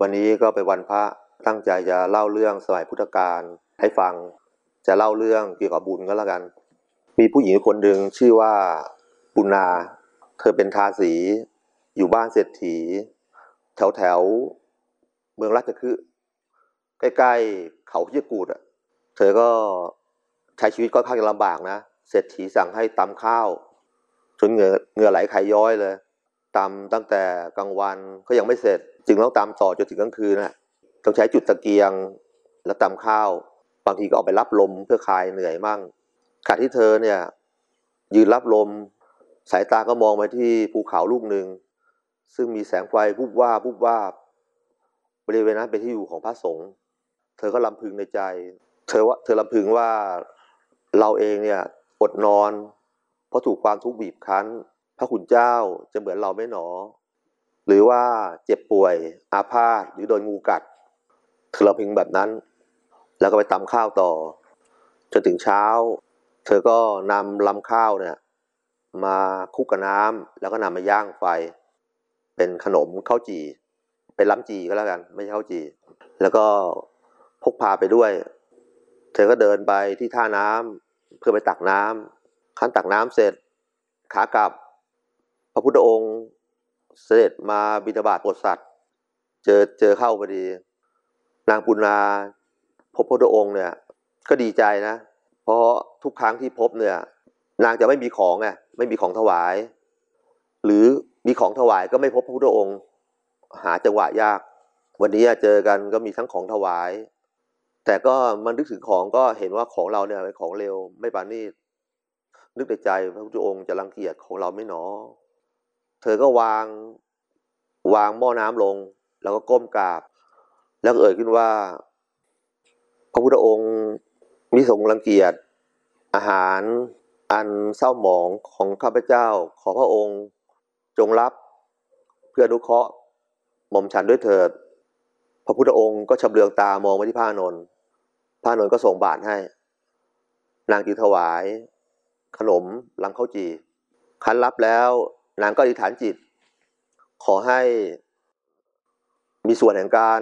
วันนี้ก็เป็นวันพระตั้งใจจะเล่าเรื่องสมัยพุทธกาลให้ฟัง จะเล่าเรื่องเกี่ยวกับบุญก็แล้วกัน มีผู้หญิงคนหนึ่งชื่อว่าปุณา เธอเป็นทาสี อยู่บ้านเศรษฐี แถวแถวเมืองราชคฤห์ใกล้ๆเขาพิจกูดอะ เธอก็ใช้ชีวิตก็ค่อนข้างลำบากนะ เศรษฐีสั่งให้ตำข้าวจนเหงื่อเหงื่อไหลไขย้อยเลยตำตั้งแต่กลางวันก็ยังไม่เสร็จ จึงต้องตำต่อจนถึงกลางคืนน่ะต้องใช้จุดตะเกียงแล้วตำข้าว บางทีก็ออกไปรับลมเพื่อคลายเหนื่อยมั่งขณะที่เธอเนี่ย ยืนรับลม สายตาก็มองไปที่ภูเขาลูกหนึ่ง ซึ่งมีแสงไฟวุบว่าวุบว่าบริเวณนั้นเป็นที่อยู่ของพระสงฆ์เธอก็ลำพึงในใจ เธอว่าเธอลำพึงว่าเราเองเนี่ยอดนอน เพราะถูกความทุกข์บีบคั้น พระคุณเจ้าจะเหมือนเราไหม่หนอ หรือว่าเจ็บป่วยอาพาธหรือโดนงูกัดเธอลำพึงแบบนั้น แล้วก็ไปตำข้าวต่อ จนถึงเช้า เธอก็นำลำข้าวเนี่ยมาคลุกกับน้ำแล้วก็นำมาย่างไฟ เป็นขนมข้าวจี่ เป็นล้ำจี่ก็แล้วกัน ไม่ใช่ข้าวจี่ แล้วก็พกพาไปด้วย เธอก็เดินไปที่ท่าน้ำเพื่อไปตักน้ำขั้นตักน้ำเสร็จขากลับ พระพุทธองค์ เสด็จมาบิณฑบาตโปรดสัตว์ เจอเจอเข้าพอดี นางปุณาพบพระพุทธองค์เนี่ย ก็ดีใจนะ เพราะทุกครั้งที่พบเนี่ย นางจะไม่มีของไงไม่มีของถวาย หรือมีของถวายก็ไม่พบพระพุทธองค์ หาจังหวะยาก วันนี้เจอกันก็มีทั้งของถวาย แต่ก็มันนึกถึงของก็เห็นว่าของเราเนี่ยเป็นของเร็วไม่ปานนีนึกในใจพระพุทธองค์จะรังเกียจของเราไม่หนอ เธอก็วางวางหม้อน้ำลง แล้วก็ก้มกราบ แล้วก็เอ่ยขึ้นว่า พระพุทธองค์มิทรงรังเกียจอาหารอันเศร้าหมองของข้าพเจ้า ขอพระองค์จงรับเพื่อนุเคราะห์หม่อมฉันด้วยเถิด พระพุทธองค์ก็ชำเลืองตามองไปที่พระนนท์พระนนท์ก็ส่งบาตรให้ นางจึงถวาย ขนมลำข้าวจีคันรับแล้ว นางก็อธิษฐานจิต ขอให้มีส่วนแห่งการ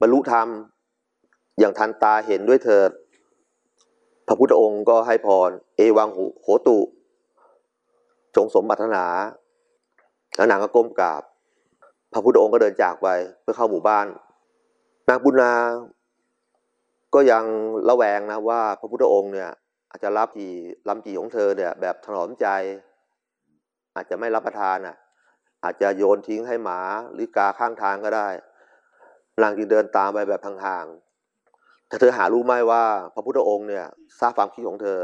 บรรลุธรรม อย่างทันตาเห็นด้วยเถิด พระพุทธองค์ก็ให้พร เอวังโหตุ จงสมบัตินาแล้วนางก็ก้มกราบ พระพุทธองค์ก็เดินจากไปเพื่อเข้าหมู่บ้าน นางบุญนาก็ยังระแวงนะว่าพระพุทธองค์เนี่ยอาจจะรับจีลำจีของเธอเนี่ยแบบถนอมใจ อาจจะไม่รับประทานอะ อาจจะโยนทิ้งให้หมาหรือกาข้างทางก็ได้นางจึงเดินตามไปแบบห่างๆแต่เธอหารู้ไหมว่า พระพุทธองค์เนี่ยทราบความคิดของเธอ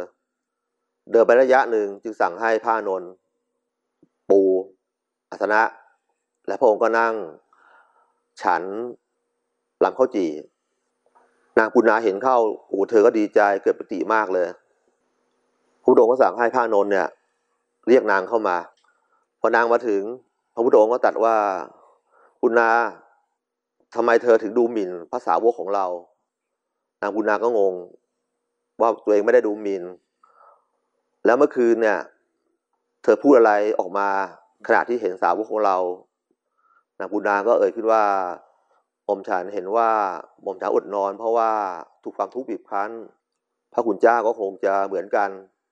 เดินไประยะหนึ่งจึงสั่งให้พระนนปูอาสนะ และพระองค์ก็นั่ง ฉันลำข้าวจี่นางปุณาเห็นเข้าโอ้เธอก็ดีใจเกิดปฏิมากเลยพระพุทธองค์ก็สั่งให้พระนนเนี่ย เรียกนางเข้ามา พอนางมาถึง พระพุทธองค์ก็ตรัสว่าปุณนาทำไมเธอถึงดูหมิ่นภาษาวกของเรา นางปุณนาก็งง ว่าตัวเองไม่ได้ดูหมิ่น แล้วเมื่อคืนเนี่ย เธอพูดอะไรออกมาขณะที่เห็นสาวกของเรา นางปุณนาก็เอ่ยขึ้นว่าหม่อมฉันเห็นว่าหม่อมฉันอดนอน เพราะว่าถูกความทุกข์บีบคั้น พระคุณเจ้าก็คงจะเหมือนกัน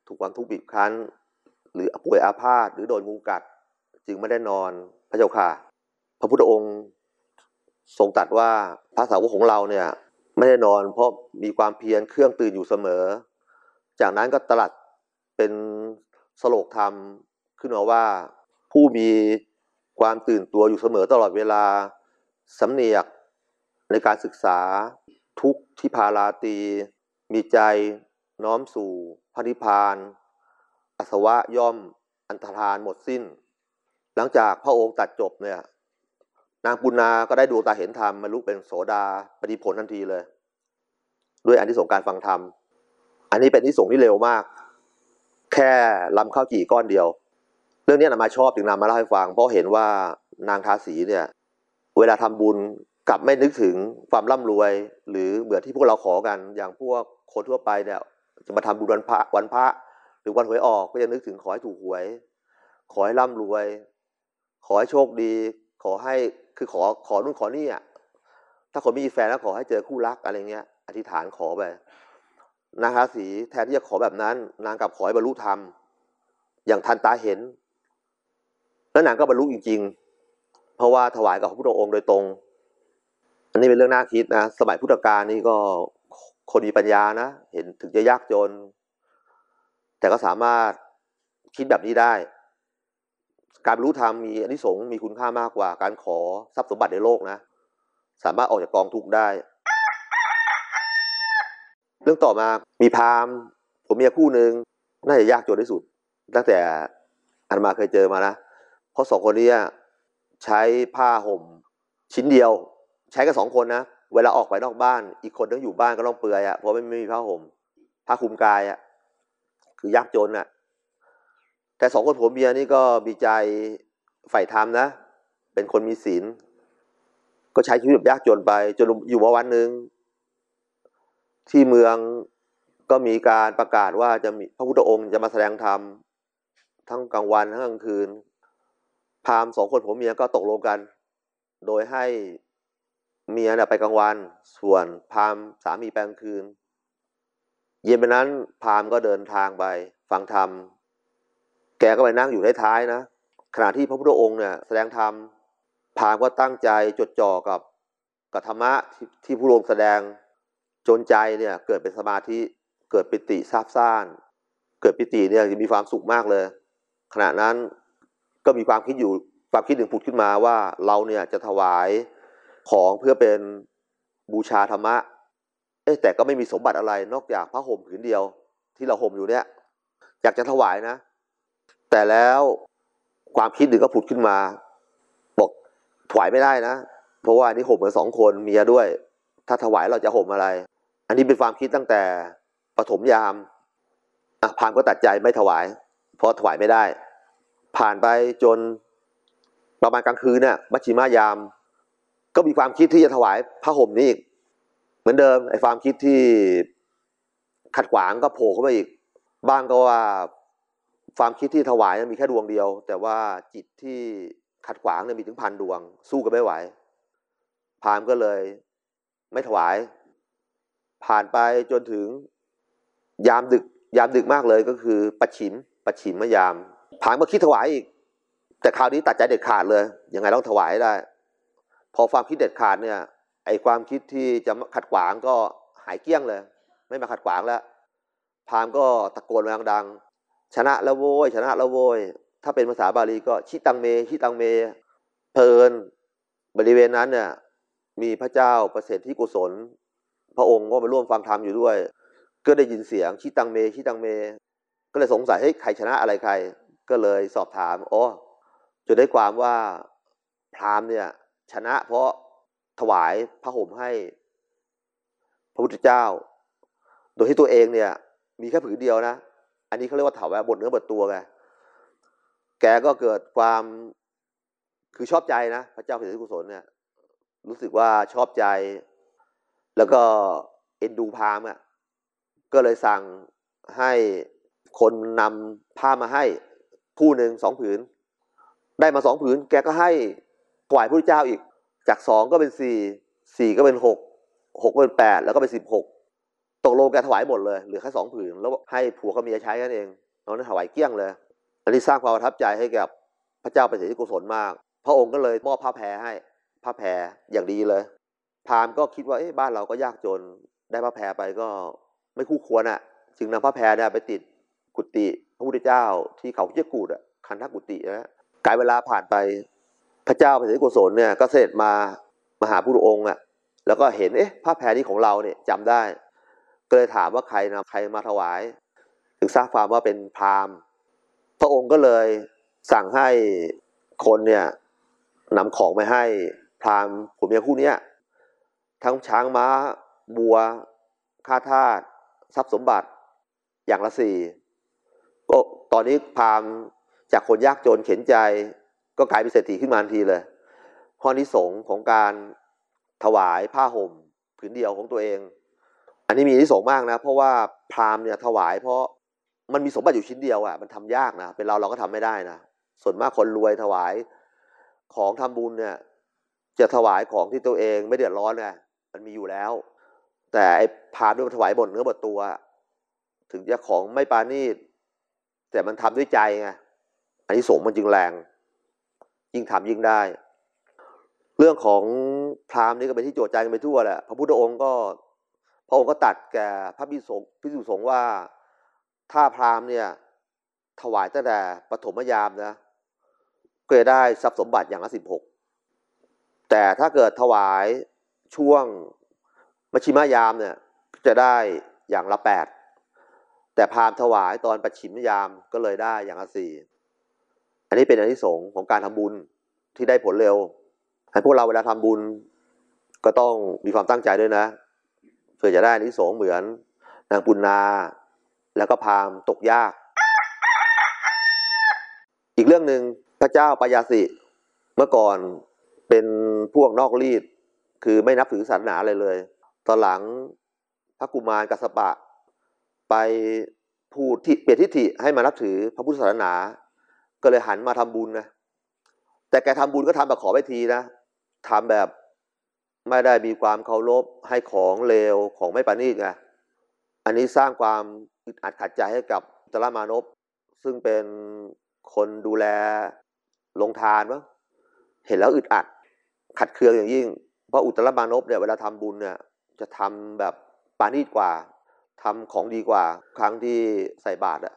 ถูกความทุกข์บีบคั้น หรือป่วยอาพาธหรือโดนงูกัด จึงไม่ได้นอนพระเจ้าค่ะ พระพุทธองค์ทรงตรัสว่าพระสาวกของเราเนี่ยไม่ได้นอนเพราะมีความเพียรเครื่องตื่นอยู่เสมอ จากนั้นก็ตรัสเป็นสโลกธรรมขึ้นมาว่าผู้มีความตื่นตัวอยู่เสมอตลอดเวลาสำเนียกในการศึกษาทุกที่พาราตีมีใจน้อมสู่พระนิพพาน อสวะย่อมอันธานหมดสิ้น หลังจากพระองค์ตัดจบเนี่ย นางปุณาก็ได้ดูตาเห็นธรรมมาลุกเป็นโสดาปฏิผลทันทีเลย ด้วยอันที่สงการฟังธรรม อันนี้เป็นที่ส่งที่เร็วมาก แค่ลำข้าวจี่ก้อนเดียว เรื่องนี้นามาชอบจึงนำมาเล่าให้ฟัง เพราะเห็นว่านางทาสีเนี่ย เวลาทำบุญกลับไม่นึกถึงความร่ำรวย หรือเหมือนที่พวกเราขอกัน อย่างพวกคนทั่วไปเนี่ยจะมาทำบุญวันพระวันพระ หรือวันหวยออกก็จะนึกถึงขอให้ถูกหวย ขอให้ร่ำรวย ขอให้โชคดี ขอให้คือขอขอนู่นขอนี่อะถ้าคนม่มีแฟนแล้วขอให้เจอคู่รักอะไรเงี้ย อธิษฐานขอไปนางราศีแทนที่จะขอแบบนั้น นางกลับขอให้บรรลุธรรม อย่างทันตาเห็น แล้วนางก็บรรลุจริง ๆ เพราะว่าถวายกับพระพุทธองค์โดยตรง อันนี้เป็นเรื่องน่าคิดนะสมัยพุทธกาลนี่ก็คนมีปัญญานะเห็นถึงจะยากจน แต่ก็สามารถคิดแบบนี้ได้ การรรลุธรรมมีอนิสงส์มีคุณค่ามากกว่าการขอทรัพย์สมบัติในโลกนะ สามารถออกจากกองทุกข์ได้ เรื่องต่อมามีพามผมเมียคู่หนึ่งน่าจะยากจนที่สุด ตั้งแต่อันมาเคยเจอมานะ เพราะสองคนนี้ใช้ผ้าห่มชิ้นเดียว ใช้กันสองคนนะเวลาออกไปนอกบ้าน อีกคนต้องอยู่บ้านก็ต้องเปลือยอะ่ะเพราะไม่มีผ้าห่มผ้าคลุมกายอะ่ะคือยากจนอะ่ะ แต่สองคนผมเมียนี่ก็มีใจใฝ่ธรรมนะ เป็นคนมีศีล ก็ใช้ชีวิตแบบยากจนไป จนอยู่มาวันหนึ่งที่เมืองก็มีการประกาศว่าจะมีพระพุทธองค์จะมาแสดงธรรมทั้งกลางวันทั้งกลางคืน พามสองคนผมเมียก็ตกลงกัน โดยให้เมียไปกลางวัน ส่วนพามสามีไปกลางคืน เย็นไปนั้นพามก็เดินทางไปฟังธรรม แกก็ไปนั่งอยู่ท้ายๆนะ ขณะที่พระพุทธองค์เนี่ยแสดงธรรมพามก็ตั้งใจจดจ่อกับกับธรรมะที่ที่ผู้องค์แสดงจนใจเนี่ยเกิดเป็นสมาธิเกิดปิติซาบซ่าน เกิดปิติเนี่ยมีความสุขมากเลย ขณะนั้นก็มีความคิดอยู่ความคิดหนึ่งผุดขึ้นมาว่าเราเนี่ยจะถวายของเพื่อเป็นบูชาธรรมะ เอ๊แต่ก็ไม่มีสมบัติอะไรนอกจากผ้าห่มผืนเดียว ที่เราห่มอยู่เนี่ย อยากจะถวายนะ แต่แล้วความคิดหนึ่งก็ผุดขึ้นมา บอกถวายไม่ได้นะ เพราะว่านี่ห่มกันสองคนเมียด้วย ถ้าถวายเราจะห่มอะไร อันนี้เป็นความคิดตั้งแต่ปฐมยามอะพามก็ตัดใจไม่ถวาย เพราะถวายไม่ได้ ผ่านไปจนประมาณกลางคืนเนี่ยมัชชิมายาม ก็มีความคิดที่จะถวายผ้าห่มนี้อีก เหมือนเดิมไอ้ความคิดที่ขัดขวางก็โผล่เข้ามาอีก บ้างก็ว่า ความคิดที่ถวายมีแค่ดวงเดียว แต่ว่าจิตที่ขัดขวางเนี่ยมีถึงพันดวง สู้กันไม่ไหวพามก็เลย ไม่ถวาย ผ่านไปจนถึง ยามดึก ยามดึกมากเลยก็คือปัจฉิมปัจฉิมมยามผานมาคิดถวายอีก แต่คราวนี้ตัดใจเด็ดขาดเลยยังไงต้องถวายได้ พอความคิดเด็ดขาดเนี่ย ไอความคิดที่จะขัดขวางก็หายเกลี้ยงเลย ไม่มาขัดขวางแล้วพามก็ตะโกนแรงดัง ชนะล้วโวยชนะล้วโวยถ้าเป็นภาษาบาลีก็ชิตังเมชิตังเม เพลินบริเวณนั้นเนี่ยมีพระเจ้าประเสริฐที่กุศล พระองค์ก็มาร่วมฟังธรรมอยู่ด้วย ก็ได้ยินเสียงชิตังเมชิตังเม ก็เลยสงสัยให้ใครชนะอะไรใคร ก็เลยสอบถามอ๋อจนได้ความว่าพราหมณ์เนี่ยชนะเพราะถวายพระห่มให้ พระพุทธเจ้า โดยที่ตัวเองเนี่ย มีแค่ผืนเดียวนะ อันนี้เขาเรียกว่าถวาบทเนื้อบทตัวไงแกก็เกิดความคือชอบใจนะ พระเจ้าเผยกุศลเนี่ย รู้สึกว่าชอบใจ แล้วก็เอ็นดูพามอะก็เลยสั่งให้คนนำผ้ามาให้ผู้หนึ่งสองผืน ได้มาสองผืน แกก็ให้ถวายพระเจ้าอีก จากสองก็เป็นสี่สี่ก็เป็นหกหกเป็นแปดแล้วก็เป็นสิบหก ตกลงแกถวายหมดเลยเหลือแค่สองผืนแล้วให้ผัวกับเมียใช้กันเองน้องนั้นถวายเกี้ยงเลย อันนี้สร้างความประทับใจให้กับพระเจ้าเป็นสิทธิกุศลมาก พระองค์ก็เลยมอบผ้าแพรให้ผ้าแพรอย่างดีเลย พามก็คิดว่าเอ๊ะบ้านเราก็ยากจนได้ผ้าแพรไปก็ไม่คู่ควรอะ จึงนำผ้าแพรเนี่ยไปติดกุฏิพระพุทธเจ้าที่เขาเจ้ากูดอะคันทักกุฏินะกลายเวลาผ่านไปพระเจ้าพระสิทธิกุศลเนี่ยก็เสด็จมามาหาพระองค์อะแล้วก็เห็นเอ๊ะผ้าแพรนี้ของเราเนี่ยจำได้ ก็เลยถามว่าใครนะใครมาถวาย ถึงทราบความว่าเป็นพราหมณ์ พระองค์ก็เลยสั่งให้คนเนี่ยนำของไปให้พราหมณ์ผมเมียคู่เนี้ยทั้งช้างม้าบัวค่าทาสทรัพย์สมบัติอย่างละสี่ก็ตอนนี้พราหมณ์จากคนยากจนเข็นใจ ก็กลายเป็นเศรษฐีขึ้นมาทันทีเลยข้อนิสงของการถวายผ้าห่มผืนเดียวของตัวเอง อันนี้มีนิสงมากนะ เพราะว่าพราหมณ์เนี่ยถวาย เพราะมันมีสมบัติอยู่ชิ้นเดียวอะ่ะมันทำยากนะเป็นเราเราก็ทำไม่ได้นะส่วนมากคนรวยถวายของทำบุญเนี่ยจะถวายของที่ตัวเองไม่เดือดร้อนไงมันมีอยู่แล้ว แต่ไอ้พาด้วยถวายบทเนื้อบทตัว ถึงจะของไม่ปานีตแต่มันทำด้วยใจไงอันนี้สงมันจึงแรง ยิ่งทำยิ่งได้ เรื่องของพราหมณ์นี่ก็เป็นที่โจทย์ใจกันไปทั่วแหละพระพุทธองค์ก็ ระองค์ก็ตัดแก่พระพิสุพิสุสงฆ์ว่า ถ้าพราหมณ์เนี่ยถวายตั้งแต่ปฐมยามนะก็จะได้ทรัพย์สมบัติอย่างละสิบหกแต่ถ้าเกิดถวายช่วงมชิมายามเนี่ยจะได้อย่างละแปดแต่พราหมณ์ถวายตอนปัจฉิมยามก็เลยได้อย่างละสี่อันนี้เป็นอันที่สงของการทำบุญที่ได้ผลเร็วให้พวกเราเวลาทำบุญก็ต้องมีความตั้งใจด้วยนะ พื่อจะได้นที่สงเหมือน นางปุณนา แล้วก็พามตกยาก อีกเรื่องหนึ่งพระเจ้าปยาสิ เมื่อก่อนเป็นพวกนอกรีด คือไม่นับถือศาสนาเลยเลย ตอนหลังพระกุมารกัสปะ ไปพูดที่เปลี่ยนทิฏฐิให้มานับถือพระพุทธศาสนา ก็เลยหันมาทำบุญนะแต่แกทำบุญก็ทำแบบขอไปทีนะทำแบบ ไม่ได้มีความเคารพให้ของเลวของไม่ปานีตไงอันนี้สร้างความอึดอัดขัดใจให้กับตระมานพซึ่งเป็นคนดูแลลงทานวะเห็นแล้วอึดอัด ขัดเคืองอย่างยิ่ง เพราะอุตรมานพเนี่ยเวลาทำบุญเนี่ยจะทำแบบปานีตกว่าทำของดีกว่า ครั้งที่ใส่บาตรอะ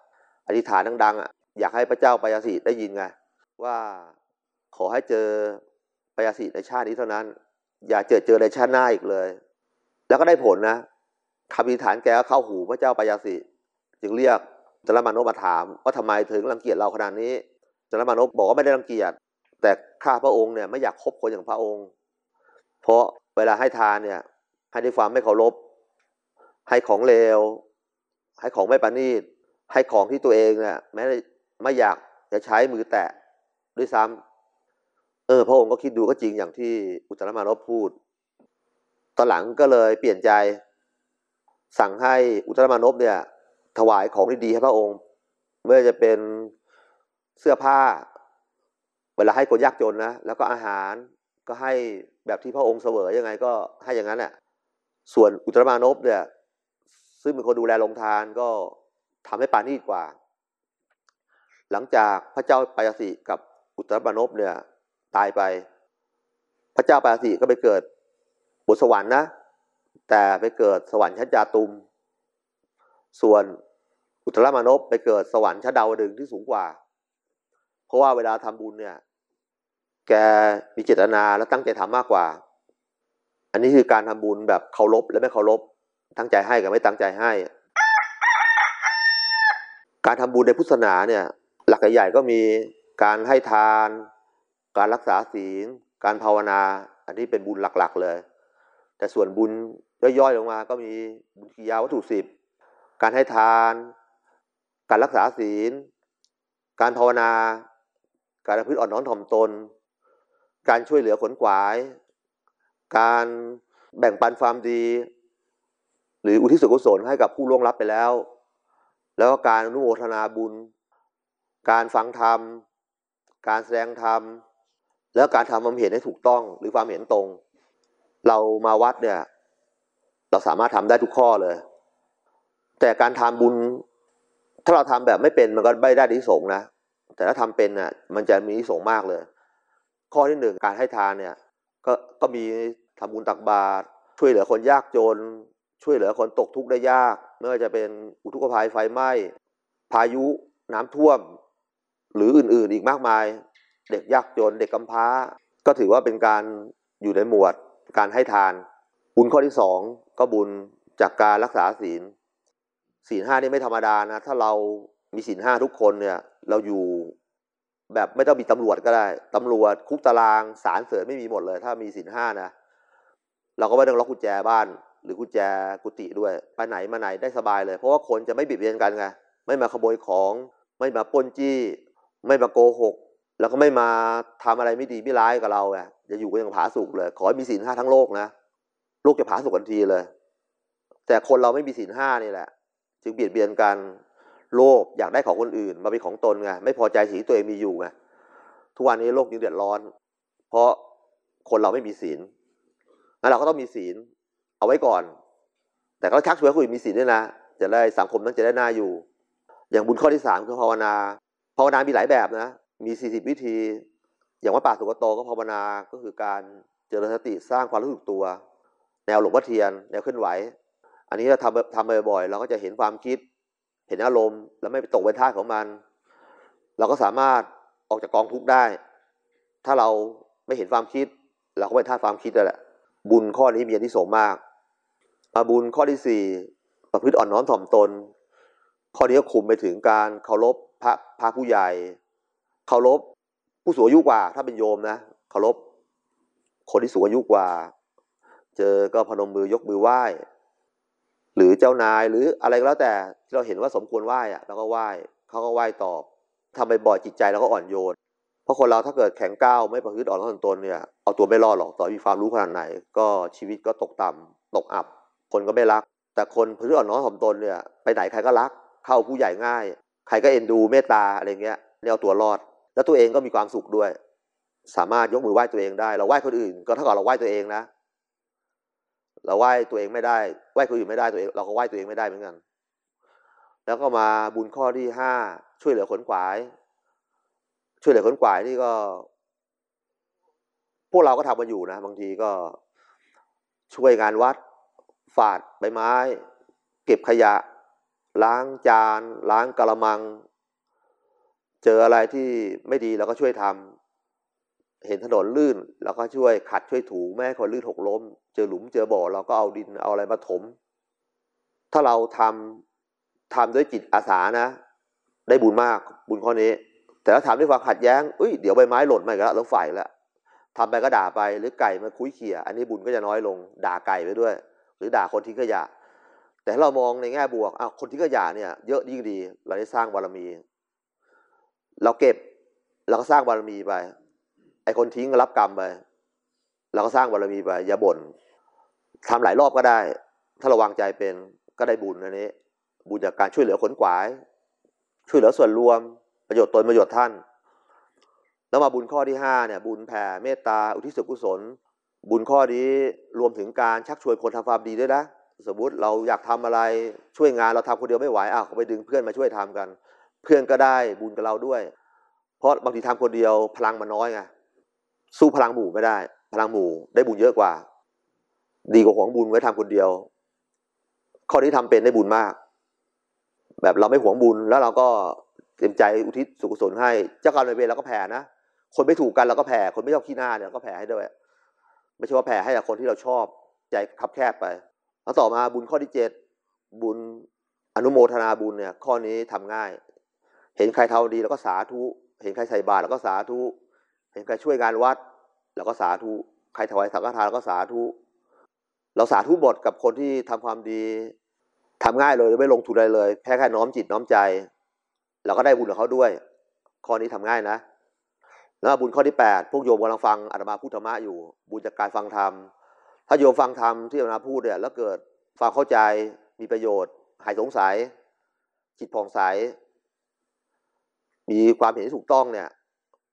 อธิษฐานดังๆอะอยากให้พระเจ้าปยาสีได้ยินไงว่าขอให้เจอปยาสีในชาตินี้เท่านั้น อย่าเจอเจอในชาติหน้าอีกเลย แล้วก็ได้ผลนะคำอธิษฐานแกก็เข้าหูพระเจ้าปยาสีจึงเรียกจรมานพมาถามว่าทำไมถึงรังเกียจเราขนาดนี้จรมานพบอกว่าไม่ได้รังเกียจแต่ข้าพระองค์เนี่ยไม่อยากคบคนอย่างพระองค์ เพราะเวลาให้ทานเนี่ยให้ด้วยความไม่เคารพให้ของเลวให้ของไม่ประณีตให้ของที่ตัวเองเนี่ยแม้ไม่อยากจะใช้มือแตะด้วยซ้ำ เออพระองค์ก็คิดดูก็จริงอย่างที่อุตรมานพพูด ตอนหลังก็เลยเปลี่ยนใจ สั่งให้อุตรมานพเนี่ย ถวายของที่ดีให้พระองค์ ไม่ว่าจะเป็นเสื้อผ้า เวลาให้คนยากจนนะแล้วก็อาหารก็ให้แบบที่พระองค์เสวยยังไงก็ให้อย่างนั้นแหละส่วนอุตรมานพเนี่ย ซึ่งเป็นคนดูแลลงทานก็ทำให้ปานีตกว่า หลังจากพระเจ้าปายสิกับอุตตรมานพเนี่ย ตายไป พระเจ้าปาสิก็ไปเกิดบนสวรรค์นะ แต่ไปเกิดสวรรค์ชั้นจาตุม ส่วนอุตรมานพไปเกิดสวรรค์ชั้นดาวดึงที่สูงกว่า เพราะว่าเวลาทำบุญเนี่ย แกมีเจตนาและตั้งใจทำมากกว่า อันนี้คือการทำบุญแบบเคารพและไม่เคารพ ตั้งใจให้กับไม่ตั้งใจให้ การทำบุญในพุทธศาสนาเนี่ย หลักใหญ่ๆก็มีการให้ทาน การรักษาศีล การภาวนา อันนี้เป็นบุญหลักๆเลย แต่ส่วนบุญย่อยๆลงมาก็มีบุญกิยาวัตถุสิบการให้ทาน การรักษาศีล การภาวนา การพฤติอ่อนน้อมถ่อมตน การช่วยเหลือขนขวาย การแบ่งปันความดี หรืออุทิศกุศลให้กับผู้ล่วงลับไปแล้ว แล้วก็การอนุโมทนาบุญ การฟังธรรม การแสดงธรรม แล้วการทำความเห็นให้ถูกต้องหรือความเห็นตรง เรามาวัดเนี่ย เราสามารถทำได้ทุกข้อเลย แต่การทำบุญ ถ้าเราทำแบบไม่เป็นมันก็ไม่ได้ดีสงนะแต่ถ้าทำเป็นน่ะมันจะมีสงมากเลย ข้อที่หนึ่งการให้ทานเนี่ย ก็ก็มีทำบุญตักบาตรช่วยเหลือคนยากจน ช่วยเหลือคนตกทุกข์ได้ยากไม่ว่าจะเป็นอุทกภัยไฟไหม้พายุน้ำท่วม หรืออื่นๆ อีกมากมาย เด็กยากจนเด็กกำพร้า ก็ถือว่าเป็นการอยู่ในหมวดการให้ทาน บุญข้อที่สองก็บุญจากการรักษาศีล ศีลห้านี่ไม่ธรรมดานะ ถ้าเรามีศีลห้าทุกคนเนี่ย เราอยู่แบบไม่ต้องมีตำรวจก็ได้ ตำรวจคุกตารางสารเสริญไม่มีหมดเลย ถ้ามีศีลห้านะ เราก็ไม่ต้องล็อกกุญแจบ้าน หรือกุญแจกุฏิด้วย ไปไหนมาไหนได้สบายเลย เพราะว่าคนจะไม่บิดเบียนกันไง ไม่มาขโมยของ ไม่มาป้นจี้ ไม่มาโกหก แล้วก็ไม่มาทำอะไรไม่ดีไม่ร้ายกับเราไงจะอยู่กันอย่างผาสุกเลย ขอให้มีศีลห้าทั้งโลกนะโลกจะผาสุกทันทีเลย แต่คนเราไม่มีศีลห้านี่แหละ จึงเบียดเบียนกันโลภอยากได้ของคนอื่น มาเป็นของตนไงไม่พอใจสิ่งที่ตัวเองมีอยู่ไงทุกวันนี้โลกยังเดือดร้อน เพราะคนคนเราไม่มีศีลงั้นเราก็ต้องมีศีล เอาไว้ก่อน แต่ก็ชักชวนคนอื่นมีศีลด้วยนะจะได้สังคมนั้นจะได้น่าอยู่ อย่างบุญข้อที่สามคือภาวนา ภาวนามีหลายแบบนะ มีสี่สิบวิธี อย่างว่าป่าสุกโตก็ภาวนาก็คือการเจริญสติสร้างความรู้สึกตัว แนวหลวงพ่อเทียน แนวเคลื่อนไหว อันนี้เราทำทำบ่อยๆ เราก็จะเห็นความคิด เห็นอารมณ์ แล้วไม่ไปตกเป็นท่าของมัน เราก็สามารถออกจากกองทุกข์ได้ ถ้าเราไม่เห็นความคิด เราก็เป็นท่าความคิดนั่นแหละ บุญข้อนี้มีอันที่สงมากมาบุญข้อที่สี่ประพฤติอ่อนน้อมถ่อมตน ข้อนี้ก็คุมไปถึงการเคารพพระพระผู้ใหญ่ เคารพผู้สูงอายุกว่า ถ้าเป็นโยมนะเคารพคนที่สูงอายุกว่า เจอก็พนมมือยกมือไหว้ หรือเจ้านายหรืออะไรก็แล้วแต่ที่เราเห็นว่าสมควรไหว้อะเราก็ไหว้เขาก็ไหว้ตอบทำไปบ่อยจิตใจเราก็อ่อนโยน เพราะคนเราถ้าเกิดแข็งก้าวไม่ประพฤติอ่อนน้อมตนเนี่ยเอาตัวไม่รอดหรอกต่อมีความรู้ขนาดไหน ก็ชีวิตก็ตกต่ำตกอับ คนก็ไม่รัก แต่คนพฤติอ่อนน้อมถ่อมตนเนี่ยไปไหนใครก็รัก เข้าผู้ใหญ่ง่าย ใครก็เอ็นดูเมตตาอะไรเงี้ยเนี่ยเอาตัวรอด แล้วตัวเองก็มีความสุขด้วย สามารถยกมือไหว้ตัวเองได้ เราไหว้คนอื่น ก็เท่ากับเราไหว้ตัวเองนะ เราไหว้ตัวเองไม่ได้ ไหว้คนอื่นไม่ได้ตัวเองเราก็ไหว้ตัวเองไม่ได้เหมือนกัน แล้วก็มาบุญข้อที่ห้าช่วยเหลือขนขวาย ช่วยเหลือขนขวายที่ก็ พวกเราก็ทำกันอยู่นะ บางทีก็ช่วยงานวัดฝาดใบไม้ เก็บขยะ ล้างจาน ล้างกระมัง เจออะไรที่ไม่ดีเราก็ช่วยทำเห็นถนนลื่นเราก็ช่วยขัดช่วยถูแม่คนลื่นหกล้ม เจอหลุมเจอบ่อเราก็เอาดินเอาอะไรมาถม ถ้าเราทำทำด้วยจิตอาสานะ ได้บุญมากบุญข้อนี้ แต่ถ้าทำด้วยความขัดแย้งอุ้ยเดี๋ยวใบไม้หล่นมาอีกแล้วแล้วฝ่ายแล้วทำไปก็ด่าไปหรือไก่มาคุยเขี่ยอันนี้บุญก็จะน้อยลง ด่าไก่ไปด้วย หรือด่าคนทิ้งขยะ แต่เรามองในแง่บวกอ้าวคนทิ้งขยะเนี่ยเยอะยิ่งดี เราได้สร้างบารมี เราเก็บเราก็สร้างบารมีไป ไอคนทิ้งก็รับกรรมไปเราก็สร้างบารมีไปอย่าบ่นทำหลายรอบก็ได้ ถ้าเราวางใจเป็นก็ได้บุญอันนี้ บุญจากการช่วยเหลือคนขวาย ช่วยเหลือส่วนรวม ประโยชน์ตนประโยชน์ท่าน แล้วมาบุญข้อที่ห้าเนี่ย บุญแผ่เมตตาอุทิศกุศล บุญข้อนี้รวมถึงการชักชวนคนทำความดีด้วยนะสมมติเราอยากทำอะไรช่วยงานเราทำคนเดียวไม่ไหวอ้าวไปดึงเพื่อนมาช่วยทำกัน เพื่อนก็ได้บุญกับเราด้วย เพราะบางทีทำคนเดียวพลังมันน้อยไงสู้พลังหมู่ไม่ได้ พลังหมู่ได้บุญเยอะกว่า ดีกว่าของบุญไว้ทำคนเดียว ข้อนี้ทำเป็นได้บุญมาก แบบเราไม่หวงบุญแล้วเราก็เต็มใจอุทิศสุขกุศลให้ เจ้ากรรมนายเวรเราก็แผ่นะคนไม่ถูกกันเราก็แผ่คนไม่ชอบขี้หน้าเนี่ยก็แผ่ให้ด้วยไม่ใช่ว่าแผ่ให้กับคนที่เราชอบใจคับแคบไปแล้วต่อมาบุญข้อที่เจ็ดบุญอนุโมทนาบุญเนี่ยข้อนี้ทำง่าย เห็นใครทำดีแล้วก็สาธุ เห็นใครใส่บาตรแล้วก็สาธุ เห็นใครช่วยงานวัดแล้วก็สาธุ ใครถวายสังฆทานแล้วก็สาธุ เราสาธุบทกับคนที่ทำความดีทำง่ายเลยไม่ลงทุนอะไรเลย แค่แค่น้อมจิตน้อมใจ เราก็ได้บุญกับเขาด้วย ข้อนี้ทำง่ายนะ แล้วบุญข้อที่แปดพวกโยมกำลังฟังอาตมาพูดธรรมะอยู่ บุญจากการฟังธรรม ถ้าโยมฟังธรรมที่อาตมาพูดเนี่ยแล้วเกิดฟังเข้าใจมีประโยชน์ หายสงสัย จิตผ่องใส มีความเห็นที่ถูกต้องเนี่ย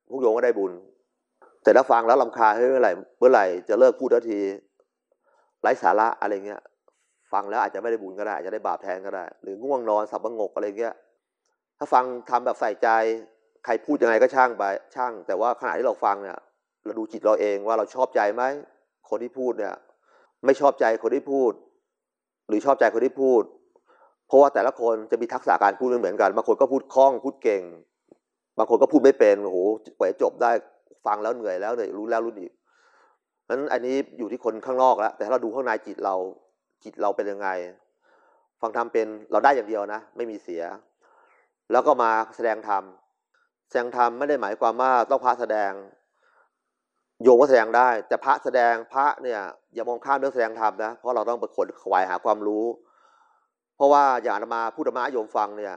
พวกโยมก็ได้บุญ แต่ถ้าฟังแล้วลำคาเฮ้ยเมื่อไหร่เมื่อไหร่จะเลิกพูดทันทีไร้สาระอะไรเงี้ย ฟังแล้วอาจจะไม่ได้บุญก็ได้อาจจะได้บาปแทนก็ได้ หรือง่วงนอนสับประงกอะไรเงี้ย ถ้าฟังทำแบบใส่ใจใครพูดยังไงก็ช่างไปช่าง แต่ว่าขณะที่เราฟังเนี่ยเราดูจิตเราเองว่าเราชอบใจไหมคนที่พูดเนี่ย ไม่ชอบใจคนที่พูด หรือชอบใจคนที่พูด เพราะว่าแต่ละคนจะมีทักษะการพูดไม่เหมือนกันบางคนก็พูดคล่องพูดเก่ง บางคนก็พูดไม่เป็นโอ้โหกว่าจะจบได้ฟังแล้วเหนื่อยแล้วเนื่อยรู้แล้วรู้อีกนั้นอันนี้อยู่ที่คนข้างนอกแล้ว แต่ถ้าเราดูข้างในจิตเราจิตเราเป็นยังไง ฟังทำเป็นเราได้อย่างเดียวนะ ไม่มีเสีย แล้วก็มาแสดงธรรมแสดงธรรมไม่ได้หมายความว่าต้องพระแสดง โยมก็แสดงได้ แต่พระแสดงพระเนี่ย อย่ามองข้ามเรื่องแสดงธรรมนะเพราะเราต้องไประคนขวายหาความรู้ เพราะว่าอย่างอาตมาพูดธรรมะโยมฟังเนี่ย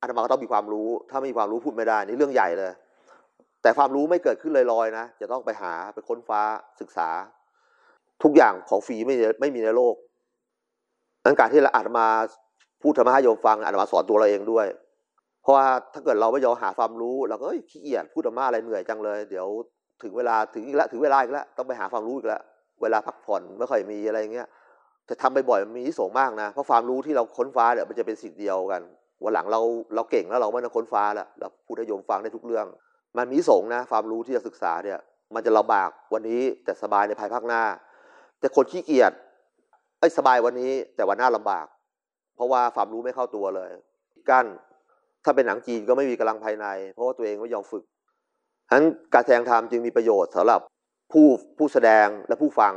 อาตมาก็ต้องมีความรู้ ถ้าไม่มีความรู้พูดไม่ได้นี่เรื่องใหญ่เลย แต่ความรู้ไม่เกิดขึ้นลอยๆนะ จะต้องไปหาไปค้นฟ้าศึกษา ทุกอย่างของฟรีไม่ไม่มีในโลกนั้นการที่เราอาตมาพูดธรรมะให้โยมฟังอาตมาสอนตัวเราเองด้วย เพราะว่าถ้าเกิดเราไม่ยอมหาความรู้เราก็ขี้เกียจพูดธรรมะอะไรเหนื่อยจังเลย เดี๋ยวถึงเวลาถึงอีกแล้วถึงเวลาอีกแล้วต้องไปหาความรู้อีกแล้วเวลาพักผ่อนไม่ค่อยมีอะไรเงี้ยจะทำบ่อยๆมันมีที่ส่งมากนะเพราะความรู้ที่เราค้นฟ้าเนี่ยมันจะเป็นสิ่งเดียวกัน วันหลังเราเราเก่งแล้วเราไม่ต้องค้นฟ้าล้วเราพูดให้โยมฟังได้ทุกเรื่อง มันมีส่งนะความรู้ที่จะศึกษาเนี่ยมันจะลำบากวันนี้แต่สบายในภายภาคหน้า แต่คนขี้เกียจไอ้สบายวันนี้แต่วันหน้าลำบาก เพราะว่าความรู้ไม่เข้าตัวเลยกั้นถ้าเป็นหนังจีนก็ไม่มีกำลังภายใน เพราะว่าตัวเองไม่ยอมฝึกฉะนั้นการแสดงธรรมจึงมีประโยชน์สำหรับผู้ผู้แสดงและผู้ฟัง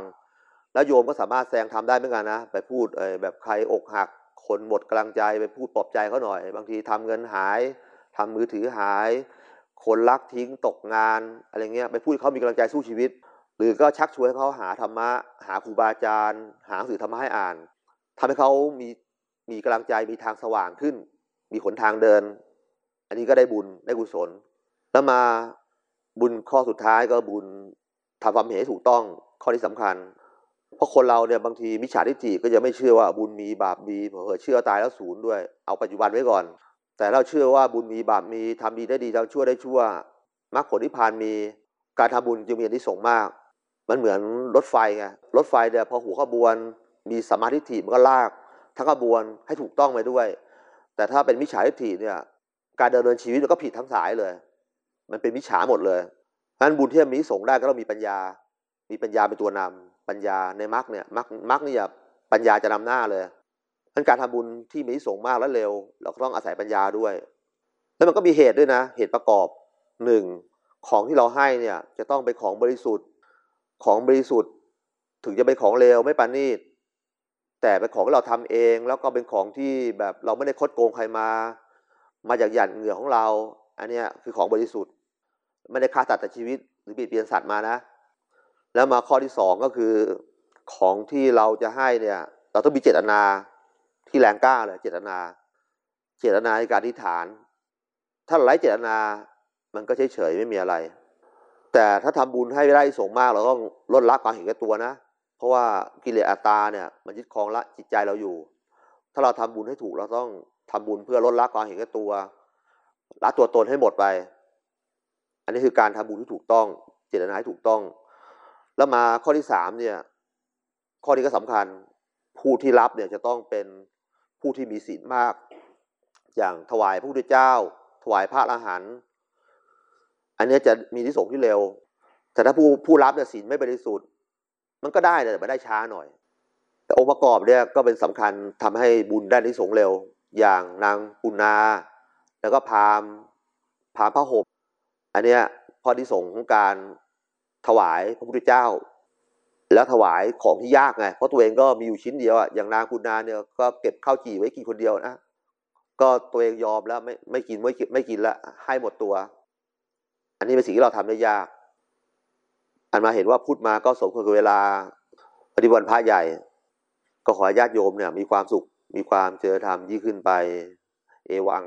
แล้วโยมก็สามารถแสดงธรรมได้เหมือนกันนะ ไปพูดแบบใครอกหัก คนหมดกำลังใจไปพูดปลอบใจเขาหน่อย บางทีทำเงินหายทำมือถือหาย คนรักทิ้งตกงานอะไรเงี้ยไปพูดเขามีกำลังใจสู้ชีวิต หรือก็ชักชวนให้เขาหาธรรมะ หาครูบาอาจารย์ หาสื่อธรรมะให้อ่านทำให้เขามีมีกำลังใจมีทางสว่างขึ้น มีหนทางเดิน อันนี้ก็ได้บุญได้กุศล แล้วมาบุญข้อสุดท้ายก็บุญทำความเห็นถูกต้องข้อที่สำคัญ เพราะคนเราเนี่ยบางทีมิจฉาทิฏฐิก็จะไม่เชื่อว่าบุญมีบาปมีเผลอเชื่อตายแล้วศูนย์ด้วย เอาปัจจุบันไว้ก่อน แต่เราเชื่อว่าบุญมีบาปมีทำดีได้ดีทำชั่วได้ชั่วมรรคผลนิพพานมีการทำบุญจึงมีอันที่ส่งมาก มันเหมือนรถไฟไงรถไฟเนี่ยพอหัวขบวน มีสมาธิฐิมันก็ลาก ทั้งขบวนให้ถูกต้องไปด้วย แต่ถ้าเป็นมิจฉาทิฏฐิเนี่ยการดำเนินชีวิตมันก็ผิดทั้งสายเลย มันเป็นมิจฉาหมดเลยนั้นบุญที่มีส่งได้ก็ต้องมีปัญญา มีปัญญาเป็นตัวนำ ปัญญาในมรรคเนี่ยมรรคมรรคเนี่ยปัญญาจะนำหน้าเลยนั้นการทำบุญที่มีส่งมากและเร็ว เราก็ต้องอาศัยปัญญาด้วย แล้วมันก็มีเหตุด้วยนะ เหตุประกอบหนึ่งของที่เราให้เนี่ย จะต้องเป็นของบริสุทธิ์ของบริสุทธิ์ ถึงจะเป็นของเลวไม่ปานีตแต่เป็นของที่เราทำเองแล้วก็เป็นของที่แบบเราไม่ได้คดโกงใครมา มาจากหยาดเหงื่อของเรา อันนี้คือของบริสุทธิ์ ไม่ได้ฆ่าตัดแต่ชีวิต หรือบีดเบียนสัตว์มานะ แล้วมาข้อที่สองก็คือของที่เราจะให้เนี่ย เราต้องมีเจตนาที่แรงกล้าเลยเจตนา เจตนาในการอธิษฐาน ถ้าไร้เจตนา มันก็เฉยเฉยไม่มีอะไร แต่ถ้าทำบุญให้ได้ส่งมากเราต้องลดละความเห็นแก่ตัวนะ เพราะว่ากิเลสอัตตาเนี่ย มันยึดครองละจิตใจเราอยู่ ถ้าเราทำบุญให้ถูกเราต้องทำบุญเพื่อลดละความเห็นแก่ตัวละตัวตนให้หมดไป อันนี้คือการทำบุญที่ถูกต้อง เจตนาให้ถูกต้อง แล้วมาข้อที่สามเนี่ย ข้อนี้ก็สำคัญ ผู้ที่รับเนี่ยจะต้องเป็นผู้ที่มีศีลมาก อย่างถวายพระพุทธเจ้า ถวายพระอรหันต์อันนี้จะมีที่ส่งที่เร็ว แต่ถ้าผู้ผู้รับเนี่ยศีลไม่บริสุทธิ์ มันก็ได้แต่ไม่ได้ช้าหน่อย แต่องค์ประกอบเนี่ยก็เป็นสำคัญทำให้บุญได้ที่สงเร็ว อย่างนางปุณาแล้วก็พามพามพระห่มอันเนี้ยพอที่ส่งของการ ถวายพระพุทธเจ้า แล้วถวายของที่ยากไงเพราะตัวเองก็มีอยู่ชิ้นเดียวอะอย่างนางปุณาเนี่ยก็เก็บข้าวจี่ไว้กินคนเดียวนะก็ตัวเองยอมแล้วไม่ไม่กินไม่กินไม่กินละให้หมดตัว อันนี้เป็นสิ่งที่เราทำได้ยาก อันมาเห็นว่าพูดมาก็สมควรกับเวลาปฏิบัติพระใหญ่ ก็ขอญาติโยมเนี่ย มีความสุขมีความเจริญธรรมยิ่งขึ้นไป เอวัง